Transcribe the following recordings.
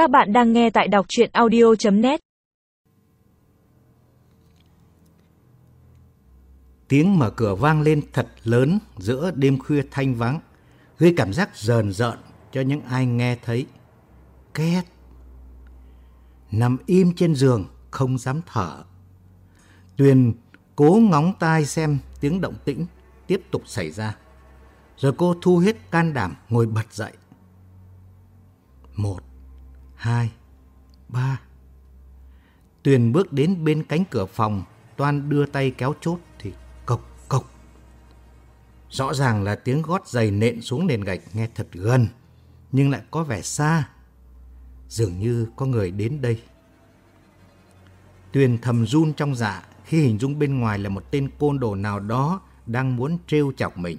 Các bạn đang nghe tại đọc chuyện audio.net Tiếng mở cửa vang lên thật lớn giữa đêm khuya thanh vắng, gây cảm giác rờn rợn cho những ai nghe thấy. Két. Nằm im trên giường, không dám thở. Tuyền cố ngóng tai xem tiếng động tĩnh tiếp tục xảy ra. Rồi cô thu hết can đảm ngồi bật dậy. Một, hai, ba. Tuyền bước đến bên cánh cửa phòng, Toan đưa tay kéo chốt thì cộc cộc. Rõ ràng là tiếng gót giày nện xuống nền gạch nghe thật gần, nhưng lại có vẻ xa. Dường như có người đến đây. Tuyền thầm run trong dạ khi hình dung bên ngoài là một tên côn đồ nào đó đang muốn trêu chọc mình.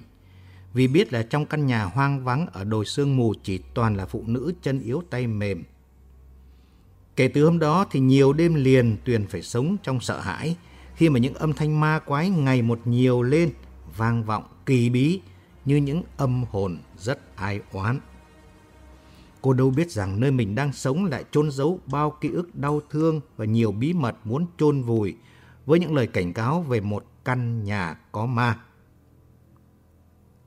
Vì biết là trong căn nhà hoang vắng ở đồi sương mù chỉ toàn là phụ nữ chân yếu tay mềm. Kể từ hôm đó thì nhiều đêm liền Tuyền phải sống trong sợ hãi khi mà những âm thanh ma quái ngày một nhiều lên, vang vọng kỳ bí như những âm hồn rất ai oán. Cô đâu biết rằng nơi mình đang sống lại chôn giấu bao ký ức đau thương và nhiều bí mật muốn chôn vùi với những lời cảnh cáo về một căn nhà có ma.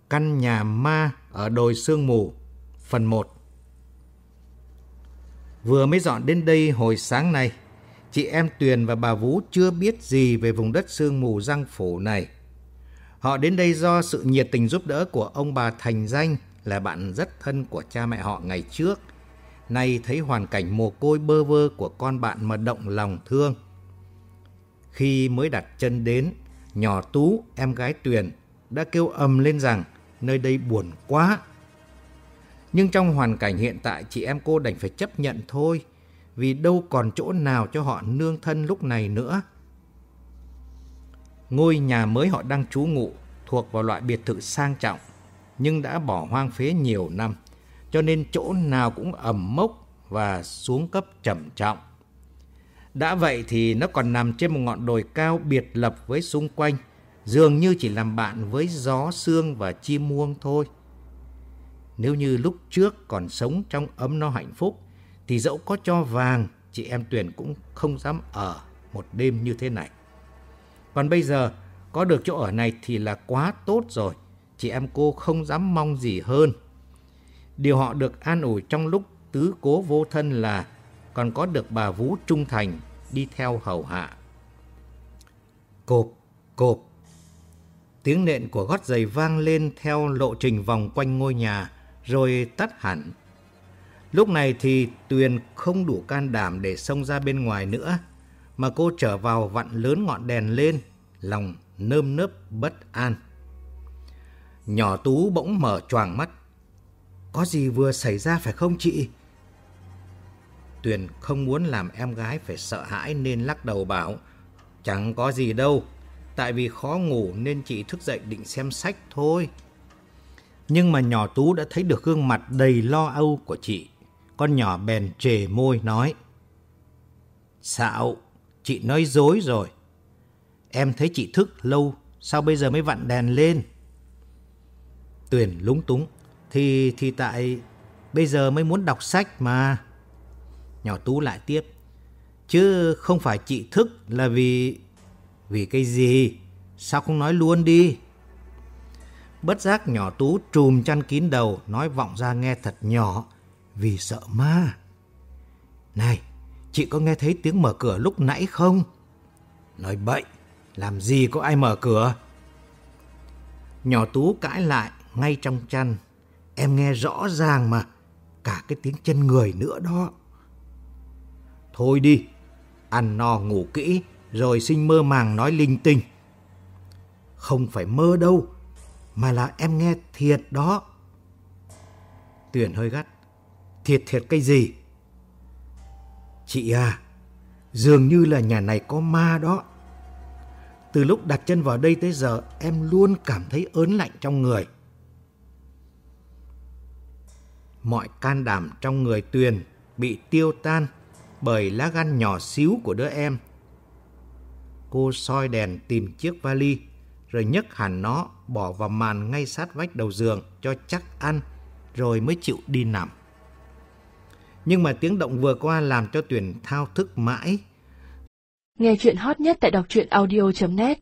Căn nhà ma ở đồi sương mù, phần 1 Vừa mới dọn đến đây hồi sáng nay, chị em Tuyền và bà Vũ chưa biết gì về vùng đất sương mù răng phủ này. Họ đến đây do sự nhiệt tình giúp đỡ của ông bà Thành Danh là bạn rất thân của cha mẹ họ ngày trước. Nay thấy hoàn cảnh mồ côi bơ vơ của con bạn mà động lòng thương. Khi mới đặt chân đến, nhỏ Tú, em gái Tuyền, đã kêu ầm lên rằng nơi đây buồn quá. Nhưng trong hoàn cảnh hiện tại chị em cô đành phải chấp nhận thôi, vì đâu còn chỗ nào cho họ nương thân lúc này nữa. Ngôi nhà mới họ đang trú ngụ thuộc vào loại biệt thự sang trọng, nhưng đã bỏ hoang phế nhiều năm, cho nên chỗ nào cũng ẩm mốc và xuống cấp trầm trọng. Đã vậy thì nó còn nằm trên một ngọn đồi cao biệt lập với xung quanh, dường như chỉ làm bạn với gió sương và chim muông thôi. Nếu như lúc trước còn sống trong ấm no hạnh phúc, thì dẫu có cho vàng, chị em Tuyền cũng không dám ở một đêm như thế này. Còn bây giờ, có được chỗ ở này thì là quá tốt rồi. Chị em cô không dám mong gì hơn. Điều họ được an ủi trong lúc tứ cố vô thân là còn có được bà Vũ trung thành đi theo hầu hạ. Cộp, cộp. Tiếng nện của gót giày vang lên theo lộ trình vòng quanh ngôi nhà, rồi tắt hẳn. Lúc này thì Tuyền không đủ can đảm để xông ra bên ngoài nữa, mà cô trở vào vặn lớn ngọn đèn lên, lòng nơm nớp bất an. Nhỏ Tú bỗng mở choàng mắt. Có gì vừa xảy ra phải không chị? Tuyền không muốn làm em gái phải sợ hãi nên lắc đầu bảo Chẳng có gì đâu, tại vì khó ngủ nên chị thức dậy định xem sách thôi. Nhưng mà nhỏ Tú đã thấy được gương mặt đầy lo âu của chị. Con nhỏ bèn trề môi nói Xạo, chị nói dối rồi. Em thấy chị thức lâu, sao bây giờ mới vặn đèn lên? Tuyền lúng túng. Thì, thì tại bây giờ mới muốn đọc sách mà. Nhỏ Tú lại tiếp. Chứ không phải chị thức là vì... Vì cái gì? Sao không nói luôn đi? Bất giác nhỏ Tú trùm chăn kín đầu, nói vọng ra nghe thật nhỏ, vì sợ ma. Này, chị có nghe thấy tiếng mở cửa lúc nãy không? Nói bậy, làm gì có ai mở cửa? Nhỏ Tú cãi lại ngay trong chăn. Em nghe rõ ràng mà, cả cái tiếng chân người nữa đó. Thôi đi, ăn no ngủ kỹ, rồi sinh mơ màng nói linh tinh. Không phải mơ đâu, mà là em nghe thiệt đó. Tuyền hơi gắt. Thiệt thiệt cái gì? Chị à, dường như là nhà này có ma đó. Từ lúc đặt chân vào đây tới giờ em luôn cảm thấy ớn lạnh trong người. Mọi can đảm trong người Tuyền bị tiêu tan bởi lá gan nhỏ xíu của đứa em. Cô soi đèn tìm chiếc vali, rồi nhấc hẳn nó bỏ vào màn ngay sát vách đầu giường cho chắc ăn, rồi mới chịu đi nằm. Nhưng mà tiếng động vừa qua làm cho Tuyền thao thức mãi. Nghe chuyện hot nhất tại đọc truyện audio.net